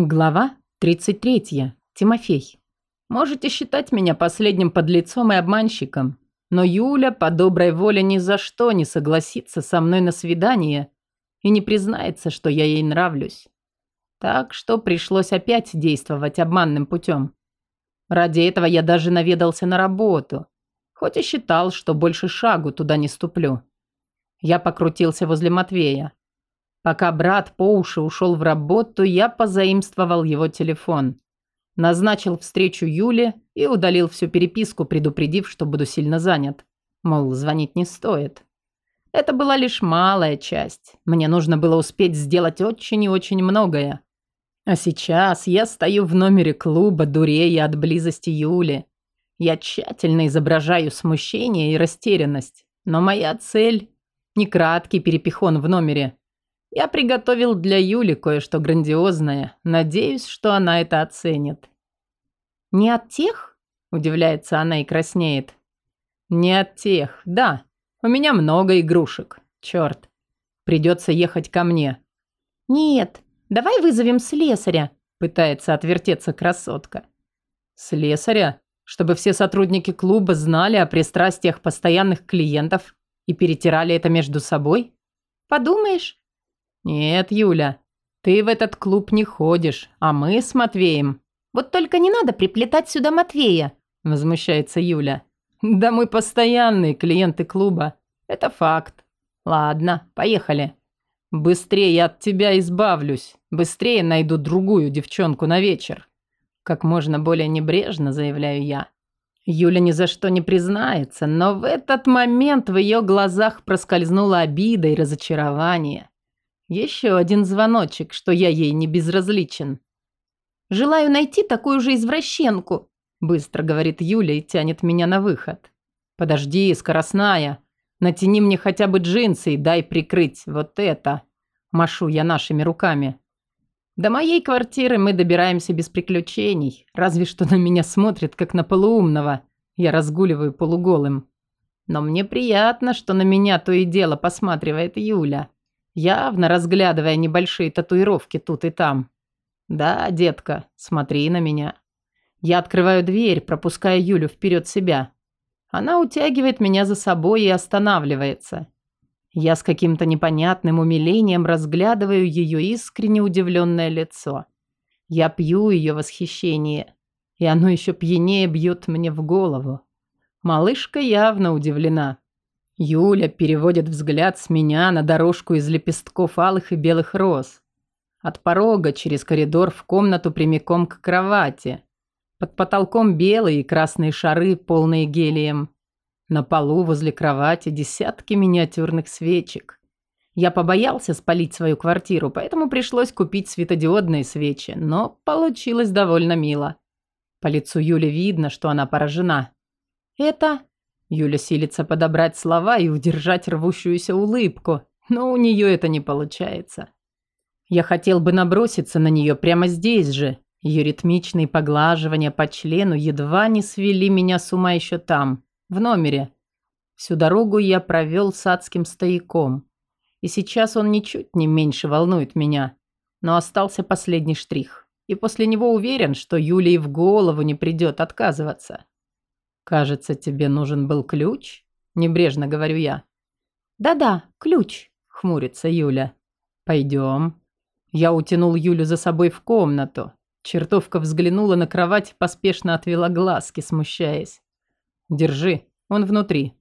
Глава 33. Тимофей. Можете считать меня последним подлецом и обманщиком, но Юля по доброй воле ни за что не согласится со мной на свидание и не признается, что я ей нравлюсь. Так что пришлось опять действовать обманным путем. Ради этого я даже наведался на работу, хоть и считал, что больше шагу туда не ступлю. Я покрутился возле Матвея. Пока брат по уши ушел в работу, я позаимствовал его телефон. Назначил встречу Юле и удалил всю переписку, предупредив, что буду сильно занят. Мол, звонить не стоит. Это была лишь малая часть. Мне нужно было успеть сделать очень и очень многое. А сейчас я стою в номере клуба, дурея от близости Юли. Я тщательно изображаю смущение и растерянность. Но моя цель – не краткий перепихон в номере, я приготовил для Юли кое-что грандиозное. Надеюсь, что она это оценит. «Не от тех?» – удивляется она и краснеет. «Не от тех, да. У меня много игрушек. Черт. Придется ехать ко мне». «Нет, давай вызовем слесаря», – пытается отвертеться красотка. «Слесаря? Чтобы все сотрудники клуба знали о пристрастиях постоянных клиентов и перетирали это между собой?» «Подумаешь, «Нет, Юля, ты в этот клуб не ходишь, а мы с Матвеем». «Вот только не надо приплетать сюда Матвея», – возмущается Юля. «Да мы постоянные клиенты клуба. Это факт. Ладно, поехали. Быстрее я от тебя избавлюсь. Быстрее найду другую девчонку на вечер». Как можно более небрежно заявляю я. Юля ни за что не признается, но в этот момент в ее глазах проскользнула обида и разочарование. Еще один звоночек, что я ей не безразличен. «Желаю найти такую же извращенку», – быстро говорит Юля и тянет меня на выход. «Подожди, скоростная. Натяни мне хотя бы джинсы и дай прикрыть вот это». Машу я нашими руками. До моей квартиры мы добираемся без приключений. Разве что на меня смотрят, как на полуумного. Я разгуливаю полуголым. Но мне приятно, что на меня то и дело посматривает Юля явно разглядывая небольшие татуировки тут и там. «Да, детка, смотри на меня». Я открываю дверь, пропуская Юлю вперед себя. Она утягивает меня за собой и останавливается. Я с каким-то непонятным умилением разглядываю ее искренне удивленное лицо. Я пью ее восхищение, и оно еще пьянее бьет мне в голову. Малышка явно удивлена. Юля переводит взгляд с меня на дорожку из лепестков алых и белых роз. От порога через коридор в комнату прямиком к кровати. Под потолком белые и красные шары, полные гелием. На полу возле кровати десятки миниатюрных свечек. Я побоялся спалить свою квартиру, поэтому пришлось купить светодиодные свечи, но получилось довольно мило. По лицу Юли видно, что она поражена. «Это Юля силится подобрать слова и удержать рвущуюся улыбку, но у нее это не получается. Я хотел бы наброситься на нее прямо здесь же. Ее ритмичные поглаживания по члену едва не свели меня с ума еще там, в номере. Всю дорогу я провел с адским стояком. И сейчас он ничуть не меньше волнует меня. Но остался последний штрих. И после него уверен, что Юле и в голову не придет отказываться. «Кажется, тебе нужен был ключ?» – небрежно говорю я. «Да-да, ключ», – хмурится Юля. «Пойдем». Я утянул Юлю за собой в комнату. Чертовка взглянула на кровать поспешно отвела глазки, смущаясь. «Держи, он внутри».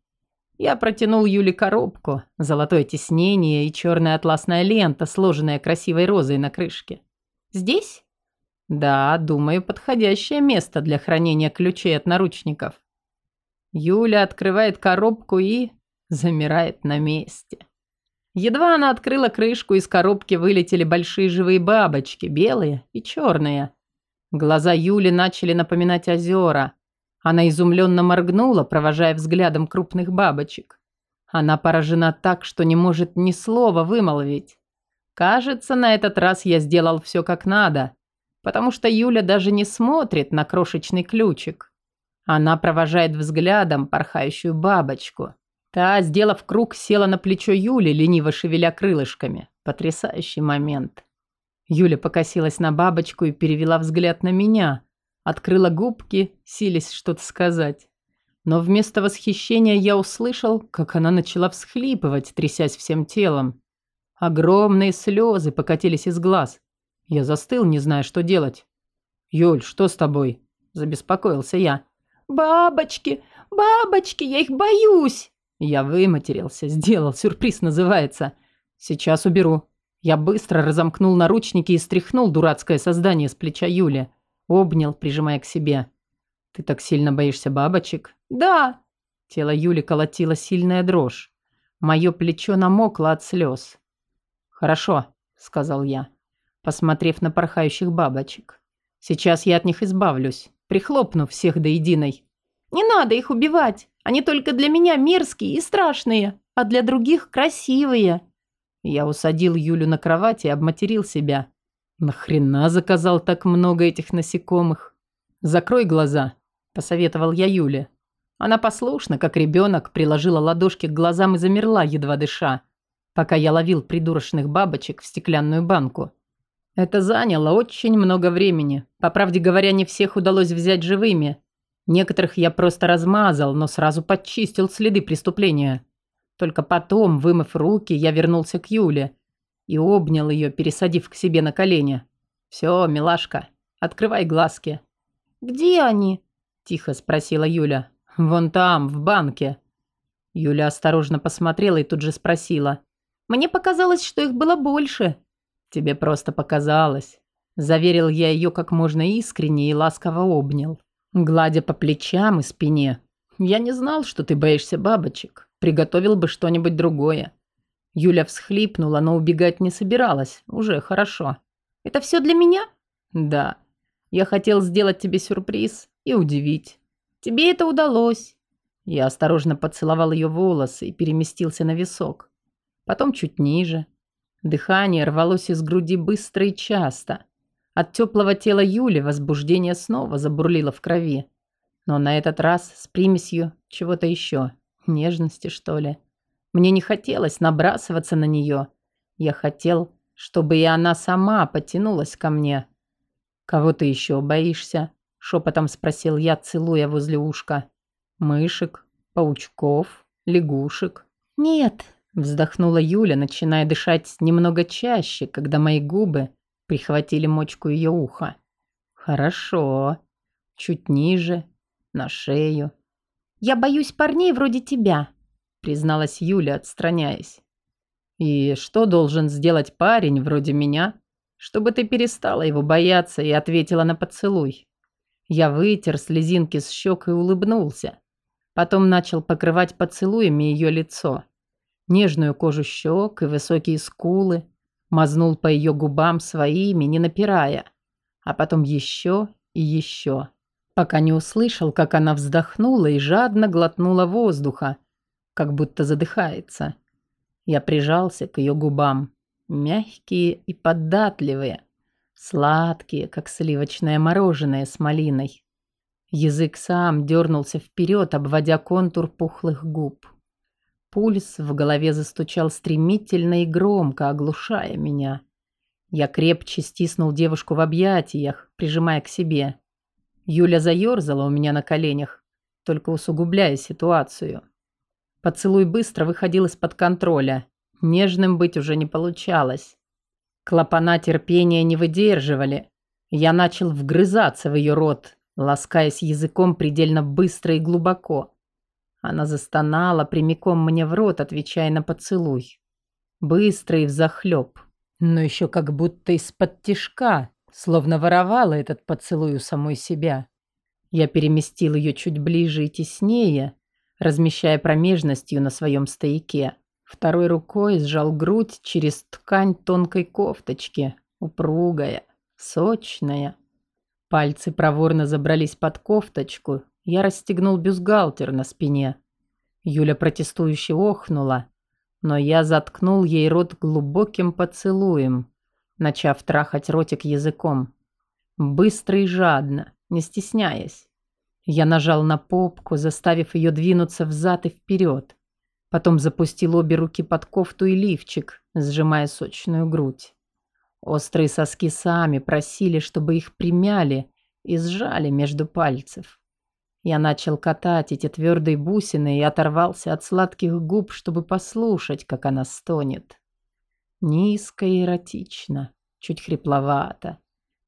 Я протянул Юле коробку, золотое тиснение и черная атласная лента, сложенная красивой розой на крышке. «Здесь?» «Да, думаю, подходящее место для хранения ключей от наручников». Юля открывает коробку и замирает на месте. Едва она открыла крышку, из коробки вылетели большие живые бабочки, белые и черные. Глаза Юли начали напоминать озера. Она изумленно моргнула, провожая взглядом крупных бабочек. Она поражена так, что не может ни слова вымолвить. Кажется, на этот раз я сделал все как надо, потому что Юля даже не смотрит на крошечный ключик. Она провожает взглядом порхающую бабочку. Та, сделав круг, села на плечо Юли, лениво шевеля крылышками. Потрясающий момент. Юля покосилась на бабочку и перевела взгляд на меня. Открыла губки, силясь что-то сказать. Но вместо восхищения я услышал, как она начала всхлипывать, трясясь всем телом. Огромные слезы покатились из глаз. Я застыл, не зная, что делать. «Юль, что с тобой?» – забеспокоился я. «Бабочки! Бабочки! Я их боюсь!» Я выматерился, сделал, сюрприз называется. Сейчас уберу. Я быстро разомкнул наручники и стряхнул дурацкое создание с плеча Юли. Обнял, прижимая к себе. «Ты так сильно боишься бабочек?» «Да!» Тело Юли колотило сильная дрожь. Мое плечо намокло от слез. «Хорошо», — сказал я, посмотрев на порхающих бабочек. «Сейчас я от них избавлюсь, прихлопну всех до единой». «Не надо их убивать. Они только для меня мерзкие и страшные, а для других красивые». Я усадил Юлю на кровать и обматерил себя. «Нахрена заказал так много этих насекомых?» «Закрой глаза», – посоветовал я Юле. Она послушно, как ребенок, приложила ладошки к глазам и замерла, едва дыша, пока я ловил придурочных бабочек в стеклянную банку. Это заняло очень много времени. По правде говоря, не всех удалось взять живыми. Некоторых я просто размазал, но сразу подчистил следы преступления. Только потом, вымыв руки, я вернулся к Юле и обнял ее, пересадив к себе на колени. «Все, милашка, открывай глазки». «Где они?» – тихо спросила Юля. «Вон там, в банке». Юля осторожно посмотрела и тут же спросила. «Мне показалось, что их было больше». «Тебе просто показалось». Заверил я ее как можно искренне и ласково обнял, гладя по плечам и спине. «Я не знал, что ты боишься бабочек. Приготовил бы что-нибудь другое». Юля всхлипнула, но убегать не собиралась. Уже хорошо. «Это все для меня?» «Да. Я хотел сделать тебе сюрприз и удивить. Тебе это удалось». Я осторожно поцеловал ее волосы и переместился на висок. Потом чуть ниже. Дыхание рвалось из груди быстро и часто. От теплого тела Юли возбуждение снова забурлило в крови. Но на этот раз с примесью чего-то еще. Нежности, что ли. Мне не хотелось набрасываться на нее. Я хотел, чтобы и она сама потянулась ко мне. «Кого ты еще боишься?» – шепотом спросил я, целуя возле ушка. «Мышек? Паучков? Лягушек?» «Нет», – вздохнула Юля, начиная дышать немного чаще, когда мои губы прихватили мочку ее уха. «Хорошо. Чуть ниже, на шею». «Я боюсь парней вроде тебя», – призналась Юля, отстраняясь. «И что должен сделать парень вроде меня?» чтобы ты перестала его бояться и ответила на поцелуй. Я вытер слезинки с щек и улыбнулся. Потом начал покрывать поцелуями ее лицо. Нежную кожу щек и высокие скулы. Мазнул по ее губам своими, не напирая. А потом еще и еще. Пока не услышал, как она вздохнула и жадно глотнула воздуха, как будто задыхается. Я прижался к ее губам. Мягкие и податливые, сладкие, как сливочное мороженое с малиной. Язык сам дернулся вперед, обводя контур пухлых губ. Пульс в голове застучал стремительно и громко, оглушая меня. Я крепче стиснул девушку в объятиях, прижимая к себе. Юля заерзала у меня на коленях, только усугубляя ситуацию. Поцелуй быстро выходил из-под контроля. Нежным быть уже не получалось. Клапана терпения не выдерживали. Я начал вгрызаться в ее рот, ласкаясь языком предельно быстро и глубоко. Она застонала прямиком мне в рот, отвечая на поцелуй. Быстро и взахлеб, но еще как будто из-под тишка, словно воровала этот поцелуй у самой себя. Я переместил ее чуть ближе и теснее, размещая промежностью на своем стояке. Второй рукой сжал грудь через ткань тонкой кофточки, упругая, сочная. Пальцы проворно забрались под кофточку. Я расстегнул бюстгальтер на спине. Юля протестующе охнула, но я заткнул ей рот глубоким поцелуем, начав трахать ротик языком. Быстро и жадно, не стесняясь. Я нажал на попку, заставив ее двинуться взад и вперед. Потом запустил обе руки под кофту и лифчик, сжимая сочную грудь. Острые соски сами просили, чтобы их примяли и сжали между пальцев. Я начал катать эти твердые бусины и оторвался от сладких губ, чтобы послушать, как она стонет. Низко и эротично, чуть хрипловато.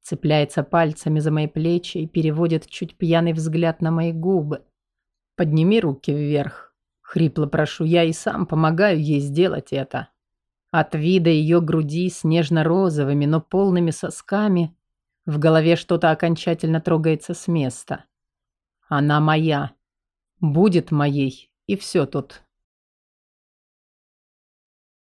Цепляется пальцами за мои плечи и переводит чуть пьяный взгляд на мои губы. «Подними руки вверх», — хрипло прошу я и сам помогаю ей сделать это. От вида ее груди с нежно-розовыми, но полными сосками в голове что-то окончательно трогается с места. Она моя. Будет моей. И все тут.